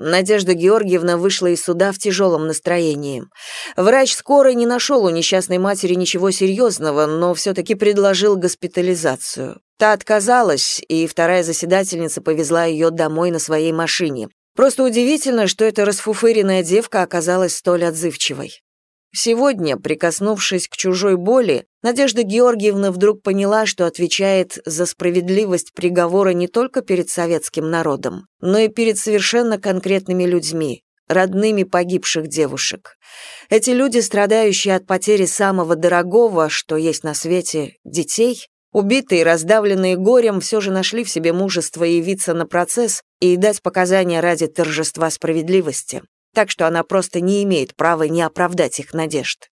Надежда Георгиевна вышла из суда в тяжелом настроении. Врач скорой не нашел у несчастной матери ничего серьезного, но все-таки предложил госпитализацию. Та отказалась, и вторая заседательница повезла ее домой на своей машине. Просто удивительно, что эта расфуфыренная девка оказалась столь отзывчивой. Сегодня, прикоснувшись к чужой боли, Надежда Георгиевна вдруг поняла, что отвечает за справедливость приговора не только перед советским народом, но и перед совершенно конкретными людьми, родными погибших девушек. Эти люди, страдающие от потери самого дорогого, что есть на свете, детей, убитые, раздавленные горем, все же нашли в себе мужество явиться на процесс и дать показания ради торжества справедливости так что она просто не имеет права не оправдать их надежд.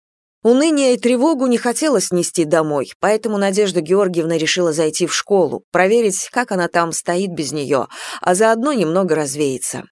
Уныние и тревогу не хотелось нести домой, поэтому Надежда Георгиевна решила зайти в школу, проверить, как она там стоит без нее, а заодно немного развеяться.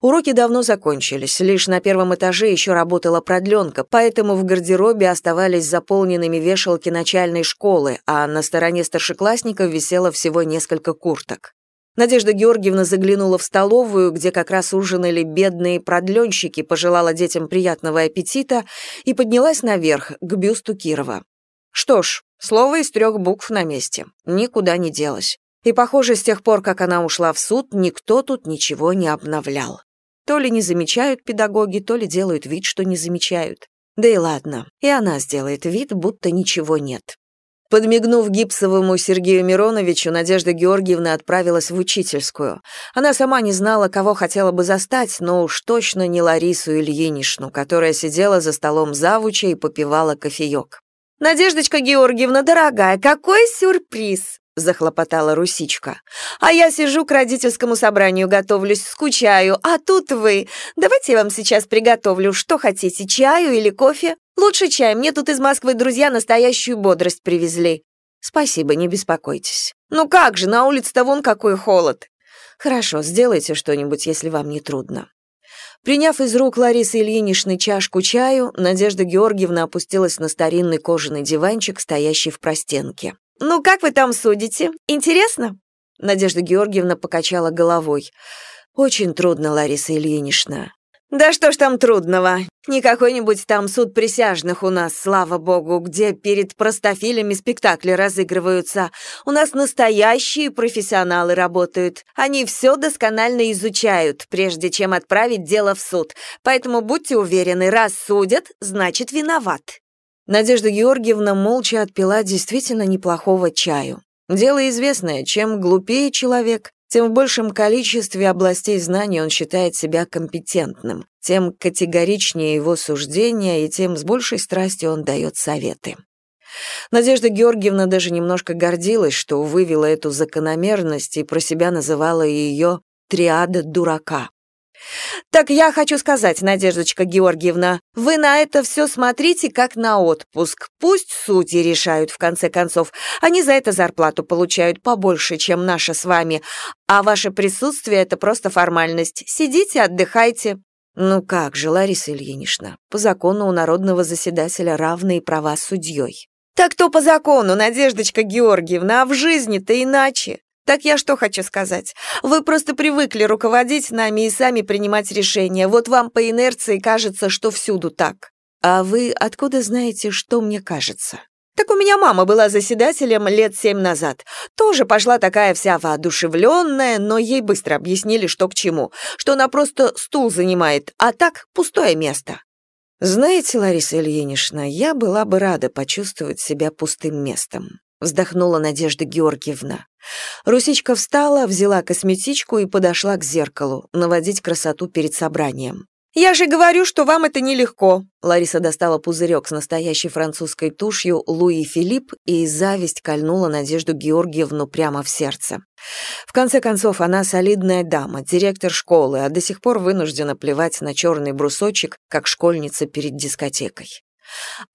Уроки давно закончились, лишь на первом этаже еще работала продленка, поэтому в гардеробе оставались заполненными вешалки начальной школы, а на стороне старшеклассников висело всего несколько курток. Надежда Георгиевна заглянула в столовую, где как раз ужинали бедные продленщики, пожелала детям приятного аппетита и поднялась наверх, к бюсту Кирова. Что ж, слово из трех букв на месте, никуда не делось. И, похоже, с тех пор, как она ушла в суд, никто тут ничего не обновлял. То ли не замечают педагоги, то ли делают вид, что не замечают. Да и ладно, и она сделает вид, будто ничего нет. Подмигнув гипсовому Сергею Мироновичу, Надежда Георгиевна отправилась в учительскую. Она сама не знала, кого хотела бы застать, но уж точно не Ларису Ильинишну, которая сидела за столом завуча и попивала кофеек. «Надеждочка Георгиевна, дорогая, какой сюрприз!» захлопотала Русичка. «А я сижу к родительскому собранию готовлюсь, скучаю, а тут вы. Давайте я вам сейчас приготовлю, что хотите, чаю или кофе? Лучше чай, мне тут из Москвы друзья настоящую бодрость привезли». «Спасибо, не беспокойтесь». «Ну как же, на улице-то вон какой холод». «Хорошо, сделайте что-нибудь, если вам не трудно». Приняв из рук Ларисы Ильиничны чашку чаю, Надежда Георгиевна опустилась на старинный кожаный диванчик, стоящий в простенке. «Ну, как вы там судите? Интересно?» Надежда Георгиевна покачала головой. «Очень трудно, Лариса Ильинична». «Да что ж там трудного? Не какой-нибудь там суд присяжных у нас, слава богу, где перед простофилями спектакли разыгрываются. У нас настоящие профессионалы работают. Они все досконально изучают, прежде чем отправить дело в суд. Поэтому будьте уверены, раз судят, значит виноват». Надежда Георгиевна молча отпила действительно неплохого чаю. Дело известное, чем глупее человек, тем в большем количестве областей знаний он считает себя компетентным, тем категоричнее его суждения и тем с большей страстью он дает советы. Надежда Георгиевна даже немножко гордилась, что вывела эту закономерность и про себя называла ее «триада дурака». Так я хочу сказать, Надеждочка Георгиевна, вы на это все смотрите как на отпуск. Пусть судьи решают, в конце концов. Они за это зарплату получают побольше, чем наша с вами. А ваше присутствие — это просто формальность. Сидите, отдыхайте. Ну как же, Лариса Ильинична, по закону у народного заседателя равные права с судьей. Так то по закону, Надеждочка Георгиевна, а в жизни-то иначе. Так я что хочу сказать? Вы просто привыкли руководить нами и сами принимать решения. Вот вам по инерции кажется, что всюду так. А вы откуда знаете, что мне кажется? Так у меня мама была заседателем лет семь назад. Тоже пошла такая вся воодушевленная, но ей быстро объяснили, что к чему. Что она просто стул занимает, а так пустое место. Знаете, Лариса Ильинична, я была бы рада почувствовать себя пустым местом вздохнула Надежда Георгиевна. Русичка встала, взяла косметичку и подошла к зеркалу, наводить красоту перед собранием. «Я же говорю, что вам это нелегко!» Лариса достала пузырек с настоящей французской тушью Луи Филипп, и зависть кольнула Надежду Георгиевну прямо в сердце. В конце концов, она солидная дама, директор школы, а до сих пор вынуждена плевать на черный брусочек, как школьница перед дискотекой.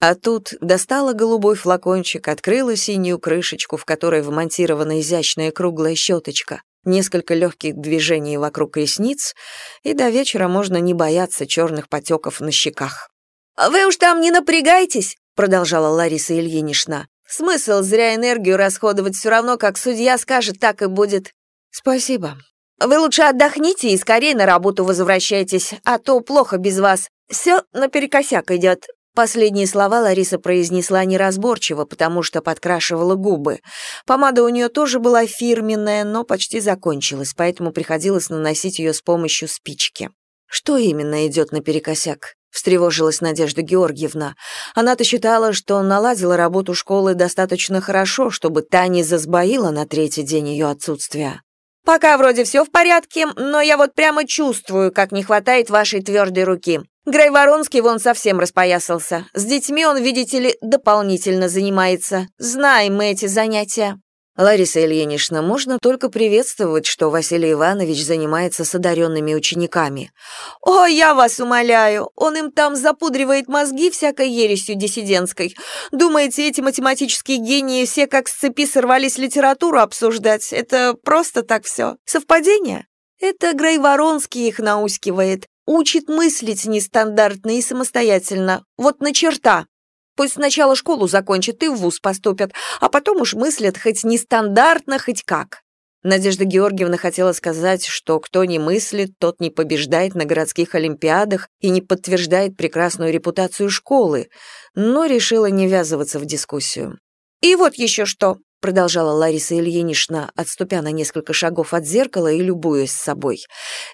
А тут достала голубой флакончик, открыла синюю крышечку, в которой вмонтирована изящная круглая щеточка, несколько легких движений вокруг ресниц, и до вечера можно не бояться черных потеков на щеках. «Вы уж там не напрягайтесь», — продолжала Лариса Ильинична. «Смысл зря энергию расходовать все равно, как судья скажет, так и будет». «Спасибо». Вы лучше отдохните и скорее на работу возвращайтесь, а то плохо без вас. Все наперекосяк идет. Последние слова Лариса произнесла неразборчиво, потому что подкрашивала губы. Помада у нее тоже была фирменная, но почти закончилась, поэтому приходилось наносить ее с помощью спички. Что именно идет наперекосяк? встревожилась Надежда Георгиевна. Она-то считала, что наладила работу школы достаточно хорошо, чтобы та не засбоила на третий день ее отсутствия. «Пока вроде все в порядке, но я вот прямо чувствую, как не хватает вашей твердой руки. Грей Воронский вон совсем распоясался. С детьми он, видите ли, дополнительно занимается. Знаем мы эти занятия. Лариса Ильинична, можно только приветствовать, что Василий Иванович занимается с одаренными учениками. О, я вас умоляю, он им там запудривает мозги всякой ересью диссидентской. Думаете, эти математические гении все как с цепи сорвались литературу обсуждать? Это просто так все. Совпадение? Это Грей Воронский их наускивает. Учит мыслить нестандартно и самостоятельно. Вот на черта. Пусть сначала школу закончат и в вуз поступят, а потом уж мыслят хоть нестандартно, хоть как. Надежда Георгиевна хотела сказать, что кто не мыслит, тот не побеждает на городских олимпиадах и не подтверждает прекрасную репутацию школы, но решила не ввязываться в дискуссию. «И вот еще что», — продолжала Лариса Ильинична, отступя на несколько шагов от зеркала и любуясь собой.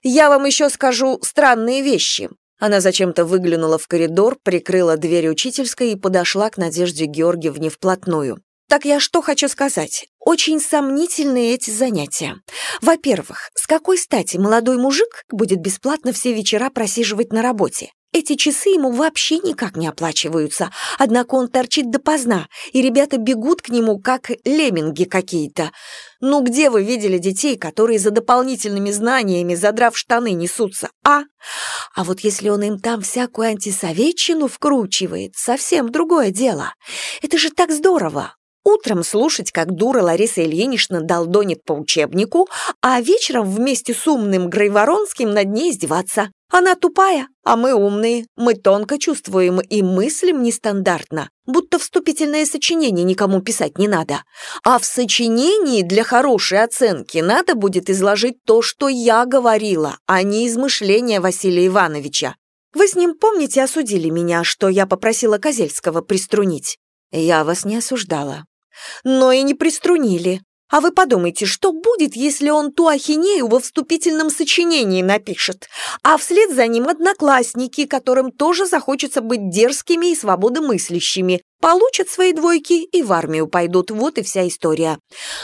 «Я вам еще скажу странные вещи. Она зачем-то выглянула в коридор, прикрыла дверь учительской и подошла к Надежде Георгиевне вплотную. Так я что хочу сказать? Очень сомнительные эти занятия. Во-первых, с какой стати молодой мужик будет бесплатно все вечера просиживать на работе? Эти часы ему вообще никак не оплачиваются, однако он торчит допоздна, и ребята бегут к нему, как лемминги какие-то. Ну где вы видели детей, которые за дополнительными знаниями, задрав штаны, несутся, а? А вот если он им там всякую антисоветчину вкручивает, совсем другое дело. Это же так здорово. Утром слушать, как дура Лариса Ильинична долдонит по учебнику, а вечером вместе с умным Грейворонским над ней издеваться. Она тупая, а мы умные, мы тонко чувствуем и мыслим нестандартно, будто вступительное сочинение никому писать не надо. А в сочинении для хорошей оценки надо будет изложить то, что я говорила, а не измышления Василия Ивановича. Вы с ним, помните, осудили меня, что я попросила Козельского приструнить? Я вас не осуждала но и не приструнили. А вы подумайте, что будет, если он ту ахинею во вступительном сочинении напишет, а вслед за ним одноклассники, которым тоже захочется быть дерзкими и свободомыслящими, получат свои двойки и в армию пойдут, вот и вся история.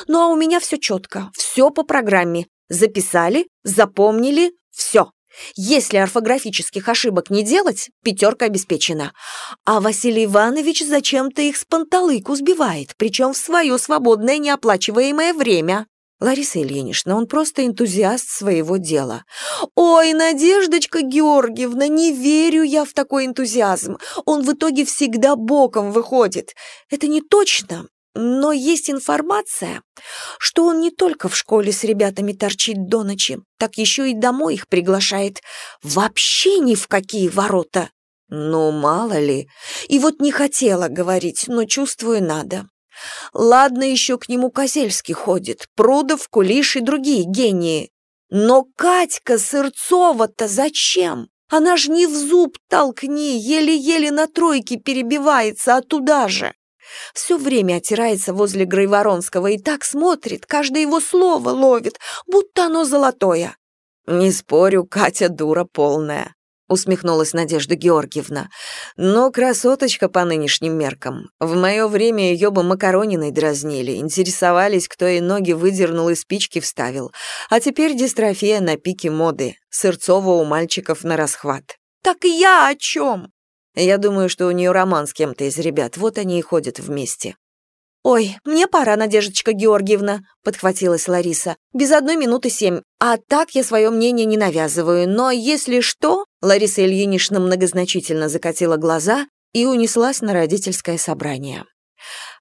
Ну а у меня все четко, все по программе. Записали, запомнили, все. Если орфографических ошибок не делать, пятерка обеспечена. А Василий Иванович зачем-то их с панталыку сбивает, причем в свое свободное неоплачиваемое время. Лариса Ильинична, он просто энтузиаст своего дела. Ой, Надеждочка Георгиевна, не верю я в такой энтузиазм. Он в итоге всегда боком выходит. Это не точно, но есть информация, что он не только в школе с ребятами торчит до ночи, так еще и домой их приглашает. Вообще ни в какие ворота. Ну, мало ли. И вот не хотела говорить, но чувствую, надо. Ладно, еще к нему Козельский ходит, Прудов, Кулиш и другие гении. Но Катька Сырцова-то зачем? Она ж не в зуб толкни, еле-еле на тройке перебивается, а туда же. Все время отирается возле Грейворонского и так смотрит, каждое его слово ловит, будто оно золотое. «Не спорю, Катя дура полная», — усмехнулась Надежда Георгиевна. «Но красоточка по нынешним меркам. В мое время ее бы макарониной дразнили, интересовались, кто ей ноги выдернул и спички вставил. А теперь дистрофия на пике моды, Сырцова у мальчиков на расхват». «Так я о чем?» Я думаю, что у нее роман с кем-то из ребят, вот они и ходят вместе». «Ой, мне пора, Надеждочка Георгиевна», — подхватилась Лариса. «Без одной минуты семь. А так я свое мнение не навязываю. Но если что...» Лариса Ильинична многозначительно закатила глаза и унеслась на родительское собрание.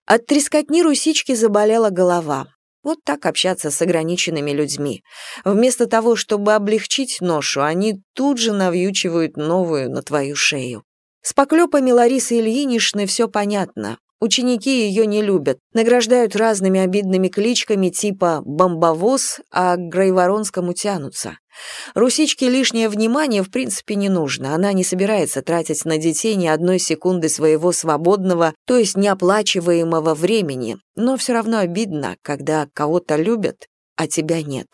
От трескотни русички заболела голова. Вот так общаться с ограниченными людьми. Вместо того, чтобы облегчить ношу, они тут же навьючивают новую на твою шею. С поклепами Ларисы Ильиничны все понятно. Ученики ее не любят, награждают разными обидными кличками типа «бомбовоз», а к Грейворонскому тянутся. Русичке лишнее внимание в принципе не нужно, она не собирается тратить на детей ни одной секунды своего свободного, то есть неоплачиваемого времени, но все равно обидно, когда кого-то любят, а тебя нет.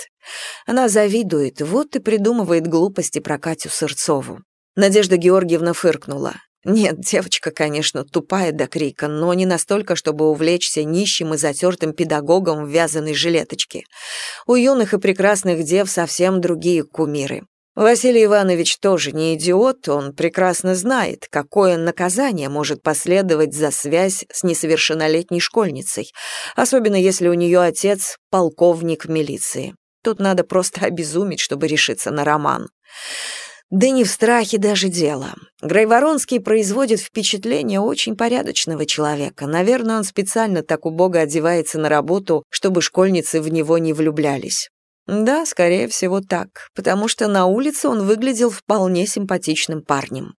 Она завидует, вот и придумывает глупости про Катю Сырцову. Надежда Георгиевна фыркнула. Нет, девочка, конечно, тупая до крика, но не настолько, чтобы увлечься нищим и затертым педагогом в вязаной жилеточке. У юных и прекрасных дев совсем другие кумиры. Василий Иванович тоже не идиот, он прекрасно знает, какое наказание может последовать за связь с несовершеннолетней школьницей, особенно если у нее отец — полковник милиции. Тут надо просто обезуметь, чтобы решиться на роман. Да не в страхе даже дело. Грайворонский производит впечатление очень порядочного человека. Наверное, он специально так убого одевается на работу, чтобы школьницы в него не влюблялись. Да, скорее всего так, потому что на улице он выглядел вполне симпатичным парнем.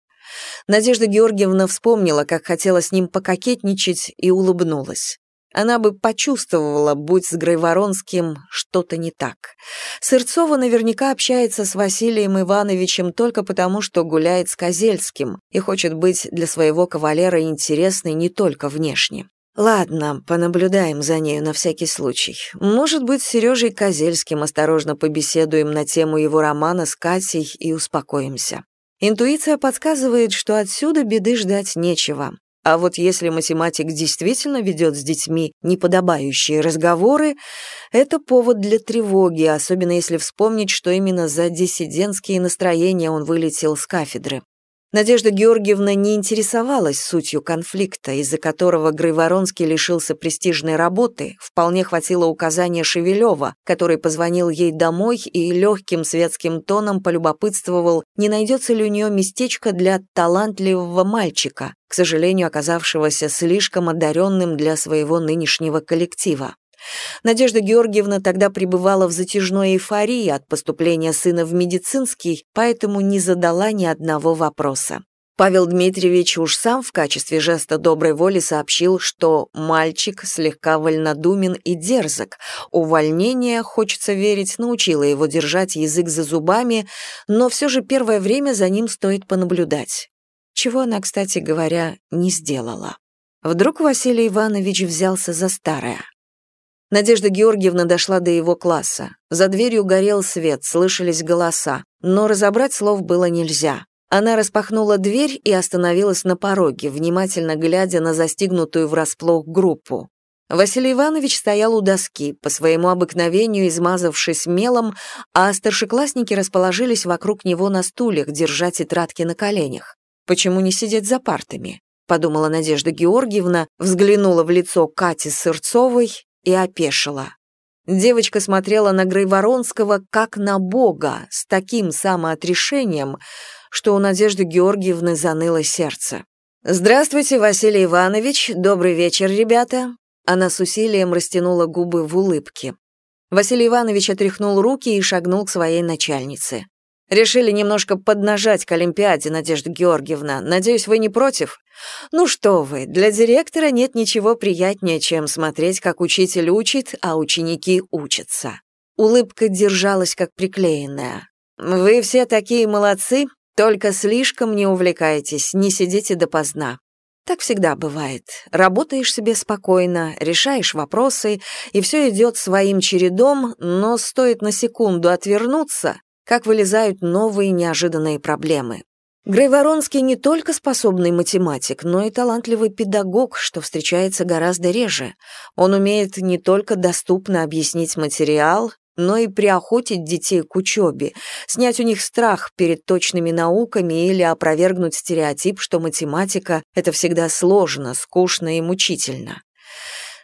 Надежда Георгиевна вспомнила, как хотела с ним пококетничать и улыбнулась. Она бы почувствовала, будь с Грайворонским что-то не так. Сырцова наверняка общается с Василием Ивановичем только потому, что гуляет с Козельским и хочет быть для своего кавалера интересной не только внешне. Ладно, понаблюдаем за нею на всякий случай. Может быть, с Сережей Козельским осторожно побеседуем на тему его романа с Катей и успокоимся. Интуиция подсказывает, что отсюда беды ждать нечего. А вот если математик действительно ведет с детьми неподобающие разговоры, это повод для тревоги, особенно если вспомнить, что именно за диссидентские настроения он вылетел с кафедры. Надежда Георгиевна не интересовалась сутью конфликта, из-за которого Грайворонский лишился престижной работы, вполне хватило указания Шевелева, который позвонил ей домой и легким светским тоном полюбопытствовал, не найдется ли у нее местечко для талантливого мальчика, к сожалению, оказавшегося слишком одаренным для своего нынешнего коллектива. Надежда Георгиевна тогда пребывала в затяжной эйфории от поступления сына в медицинский, поэтому не задала ни одного вопроса. Павел Дмитриевич уж сам в качестве жеста доброй воли сообщил, что мальчик слегка вольнодумен и дерзок. Увольнение, хочется верить, научило его держать язык за зубами, но все же первое время за ним стоит понаблюдать. Чего она, кстати говоря, не сделала. Вдруг Василий Иванович взялся за старое. Надежда Георгиевна дошла до его класса. За дверью горел свет, слышались голоса, но разобрать слов было нельзя. Она распахнула дверь и остановилась на пороге, внимательно глядя на застигнутую врасплох группу. Василий Иванович стоял у доски, по своему обыкновению измазавшись мелом, а старшеклассники расположились вокруг него на стульях, держа тетрадки на коленях. Почему не сидеть за партами? подумала Надежда Георгиевна, взглянула в лицо Кати Сырцовой и опешила. Девочка смотрела на Грейворонского как на бога, с таким самоотрешением, что у Надежды Георгиевны заныло сердце. «Здравствуйте, Василий Иванович, добрый вечер, ребята!» Она с усилием растянула губы в улыбке. Василий Иванович отряхнул руки и шагнул к своей начальнице. Решили немножко поднажать к Олимпиаде, Надежда Георгиевна. Надеюсь, вы не против? Ну что вы, для директора нет ничего приятнее, чем смотреть, как учитель учит, а ученики учатся. Улыбка держалась как приклеенная. Вы все такие молодцы, только слишком не увлекайтесь, не сидите допоздна. Так всегда бывает. Работаешь себе спокойно, решаешь вопросы, и все идет своим чередом, но стоит на секунду отвернуться, как вылезают новые неожиданные проблемы. Грей Воронский не только способный математик, но и талантливый педагог, что встречается гораздо реже. Он умеет не только доступно объяснить материал, но и приохотить детей к учебе, снять у них страх перед точными науками или опровергнуть стереотип, что математика — это всегда сложно, скучно и мучительно.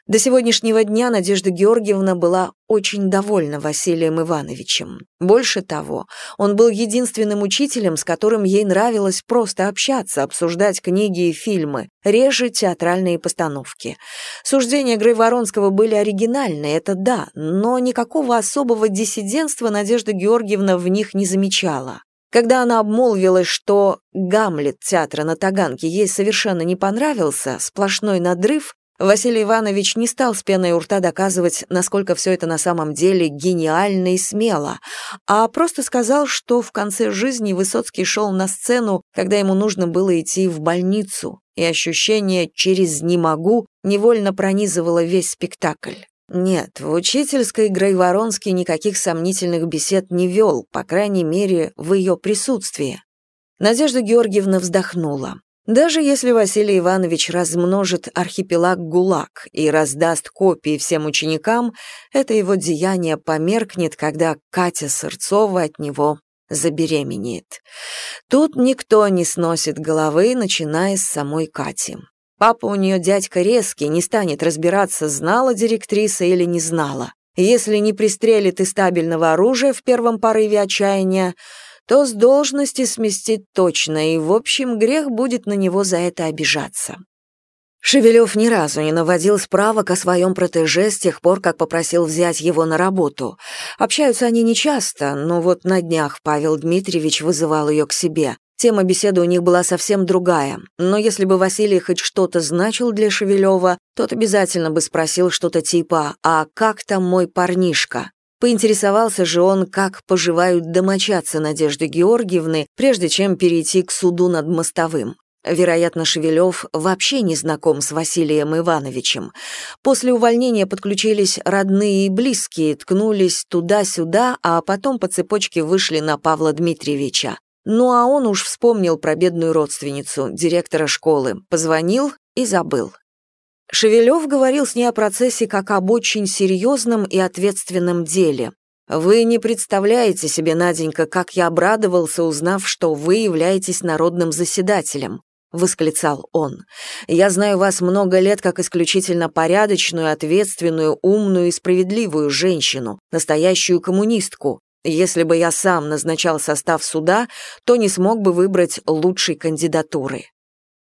До сегодняшнего дня Надежда Георгиевна была очень довольна Василием Ивановичем. Больше того, он был единственным учителем, с которым ей нравилось просто общаться, обсуждать книги и фильмы, реже театральные постановки. Суждения Грейворонского были оригинальны, это да, но никакого особого диссидентства Надежда Георгиевна в них не замечала. Когда она обмолвилась, что «Гамлет» театра на Таганке ей совершенно не понравился, сплошной надрыв, Василий Иванович не стал с пеной у рта доказывать, насколько все это на самом деле гениально и смело, а просто сказал, что в конце жизни Высоцкий шел на сцену, когда ему нужно было идти в больницу, и ощущение «через не могу» невольно пронизывало весь спектакль. Нет, в учительской Грейворонский никаких сомнительных бесед не вел, по крайней мере, в ее присутствии. Надежда Георгиевна вздохнула. Даже если Василий Иванович размножит архипелаг ГУЛАГ и раздаст копии всем ученикам, это его деяние померкнет, когда Катя Сырцова от него забеременеет. Тут никто не сносит головы, начиная с самой Кати. Папа у нее дядька резкий, не станет разбираться, знала директриса или не знала. Если не пристрелит из стабильного оружия в первом порыве отчаяния, то с должности сместит точно, и, в общем, грех будет на него за это обижаться. Шевелев ни разу не наводил справок о своем протеже с тех пор, как попросил взять его на работу. Общаются они нечасто, но вот на днях Павел Дмитриевич вызывал ее к себе. Тема беседы у них была совсем другая, но если бы Василий хоть что-то значил для Шевелева, тот обязательно бы спросил что-то типа «А как там мой парнишка?». Поинтересовался же он, как поживают домочадцы Надежды Георгиевны, прежде чем перейти к суду над мостовым. Вероятно, Шевелев вообще не знаком с Василием Ивановичем. После увольнения подключились родные и близкие, ткнулись туда-сюда, а потом по цепочке вышли на Павла Дмитриевича. Ну а он уж вспомнил про бедную родственницу, директора школы, позвонил и забыл. Шевелев говорил с ней о процессе как об очень серьезном и ответственном деле. «Вы не представляете себе, Наденька, как я обрадовался, узнав, что вы являетесь народным заседателем», — восклицал он. «Я знаю вас много лет как исключительно порядочную, ответственную, умную и справедливую женщину, настоящую коммунистку. Если бы я сам назначал состав суда, то не смог бы выбрать лучшей кандидатуры.